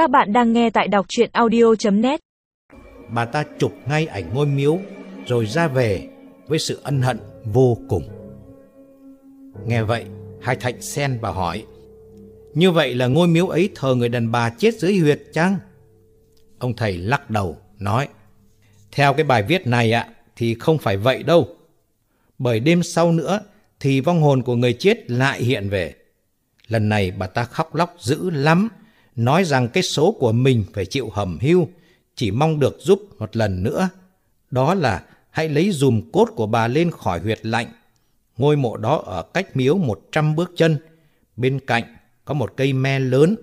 Các bạn đang nghe tại đọc chuyện audio.net Bà ta chụp ngay ảnh ngôi miếu rồi ra về với sự ân hận vô cùng. Nghe vậy, Hai Thạnh xen và hỏi Như vậy là ngôi miếu ấy thờ người đàn bà chết dưới huyệt chăng? Ông thầy lắc đầu, nói Theo cái bài viết này ạ, thì không phải vậy đâu. Bởi đêm sau nữa thì vong hồn của người chết lại hiện về. Lần này bà ta khóc lóc dữ lắm, nói rằng cái số của mình phải chịu hầm hưu, chỉ mong được giúp một lần nữa. Đó là hãy lấy dùm cốt của bà lên khỏi huyệt lạnh. Ngôi mộ đó ở cách miếu 100 bước chân, bên cạnh có một cây me lớn.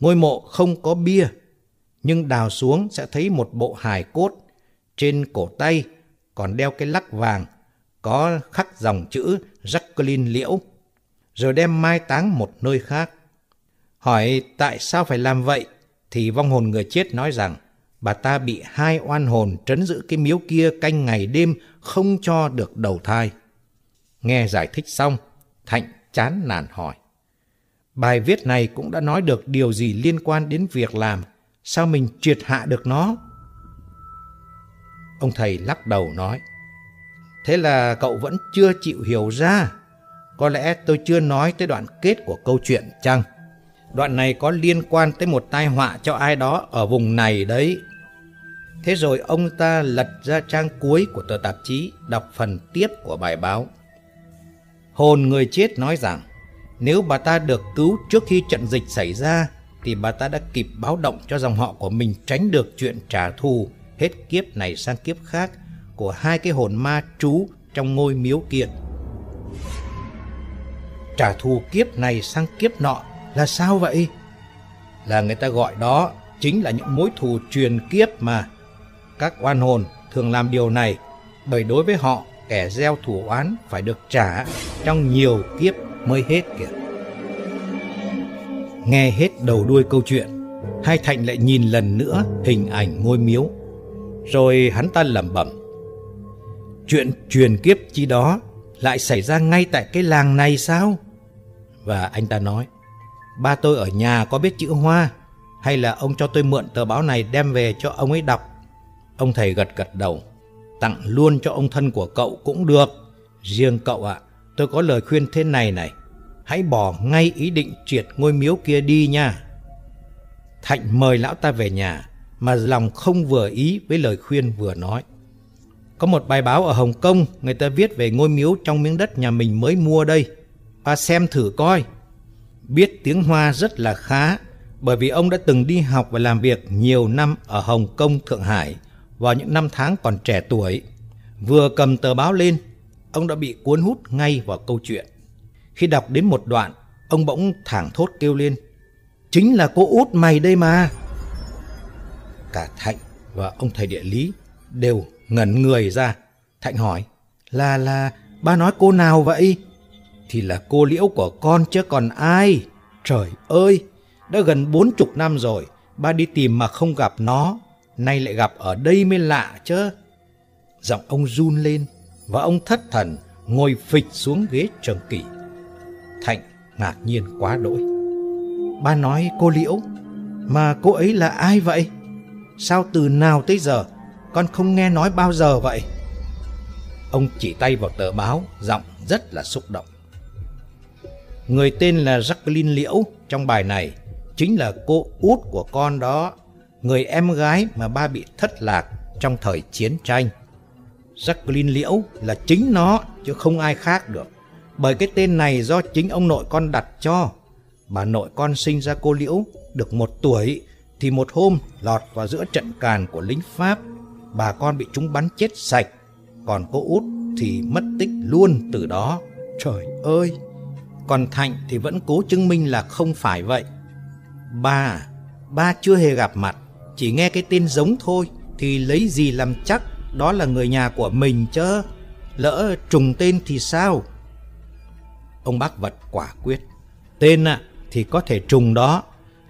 Ngôi mộ không có bia, nhưng đào xuống sẽ thấy một bộ hài cốt. Trên cổ tay còn đeo cái lắc vàng, có khắc dòng chữ Jacqueline Liễu rồi đem mai táng một nơi khác. Hỏi tại sao phải làm vậy, thì vong hồn người chết nói rằng bà ta bị hai oan hồn trấn giữ cái miếu kia canh ngày đêm không cho được đầu thai. Nghe giải thích xong, Thạnh chán nản hỏi. Bài viết này cũng đã nói được điều gì liên quan đến việc làm, sao mình triệt hạ được nó? Ông thầy lắc đầu nói, thế là cậu vẫn chưa chịu hiểu ra. Có lẽ tôi chưa nói tới đoạn kết của câu chuyện chăng? Đoạn này có liên quan tới một tai họa cho ai đó ở vùng này đấy. Thế rồi ông ta lật ra trang cuối của tờ tạp chí, đọc phần tiếp của bài báo. Hồn người chết nói rằng, nếu bà ta được cứu trước khi trận dịch xảy ra, thì bà ta đã kịp báo động cho dòng họ của mình tránh được chuyện trả thù hết kiếp này sang kiếp khác của hai cái hồn ma trú trong ngôi miếu kiện trả thù kiếp này sang kiếp nọ là sao vậy? Là người ta gọi đó chính là những mối thù truyền kiếp mà. Các oan hồn thường làm điều này bởi đối với họ kẻ gieo thủ oán phải được trả trong nhiều kiếp mới hết kìa. Nghe hết đầu đuôi câu chuyện, Hai Thạnh lại nhìn lần nữa hình ảnh ngôi miếu. Rồi hắn ta lẩm bẩm. Chuyện truyền kiếp chi đó lại xảy ra ngay tại cái làng này sao? Và anh ta nói, ba tôi ở nhà có biết chữ Hoa, hay là ông cho tôi mượn tờ báo này đem về cho ông ấy đọc? Ông thầy gật gật đầu, tặng luôn cho ông thân của cậu cũng được. Riêng cậu ạ, tôi có lời khuyên thế này này, hãy bỏ ngay ý định triệt ngôi miếu kia đi nha. Thạnh mời lão ta về nhà, mà lòng không vừa ý với lời khuyên vừa nói. Có một bài báo ở Hồng Kông, người ta viết về ngôi miếu trong miếng đất nhà mình mới mua đây ba xem thử coi. Biết tiếng Hoa rất là khá, bởi vì ông đã từng đi học và làm việc nhiều năm ở Hồng Kông, Thượng Hải vào những năm tháng còn trẻ tuổi. Vừa cầm tờ báo lên, ông đã bị cuốn hút ngay vào câu chuyện. Khi đọc đến một đoạn, ông bỗng thảng thốt kêu lên. Chính là cô út mày đây mà. Cả Thạnh và ông thầy địa lý đều ngẩn người ra. Thạnh hỏi, là là ba nói cô nào vậy? Thì là cô liễu của con chứ còn ai. Trời ơi, đã gần bốn chục năm rồi, ba đi tìm mà không gặp nó, nay lại gặp ở đây mới lạ chứ. Giọng ông run lên và ông thất thần ngồi phịch xuống ghế trường kỷ. Thạnh ngạc nhiên quá đỗi. Ba nói cô liễu, mà cô ấy là ai vậy? Sao từ nào tới giờ con không nghe nói bao giờ vậy? Ông chỉ tay vào tờ báo, giọng rất là xúc động. Người tên là Jacqueline Liễu trong bài này chính là cô út của con đó, người em gái mà ba bị thất lạc trong thời chiến tranh. Jacqueline Liễu là chính nó chứ không ai khác được. Bởi cái tên này do chính ông nội con đặt cho. Bà nội con sinh ra cô Liễu được một tuổi thì một hôm lọt vào giữa trận càn của lính Pháp. Bà con bị chúng bắn chết sạch. Còn cô út thì mất tích luôn từ đó. Trời ơi! Còn Thạnh thì vẫn cố chứng minh là không phải vậy. Ba, ba chưa hề gặp mặt, chỉ nghe cái tên giống thôi thì lấy gì làm chắc đó là người nhà của mình chứ. Lỡ trùng tên thì sao? Ông bác vật quả quyết. Tên ạ thì có thể trùng đó,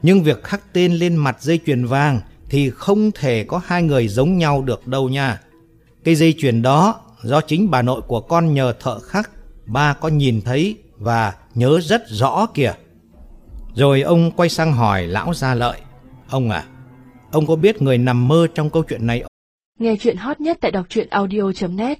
nhưng việc khắc tên lên mặt dây chuyền vàng thì không thể có hai người giống nhau được đâu nha. Cái dây chuyền đó do chính bà nội của con nhờ thợ khắc, ba có nhìn thấy và nhớ rất rõ kìa. Rồi ông quay sang hỏi lão Gia Lợi, Ông à, ông có biết người nằm mơ trong câu chuyện này Nghe chuyện hot nhất tại đọc truyện audio.net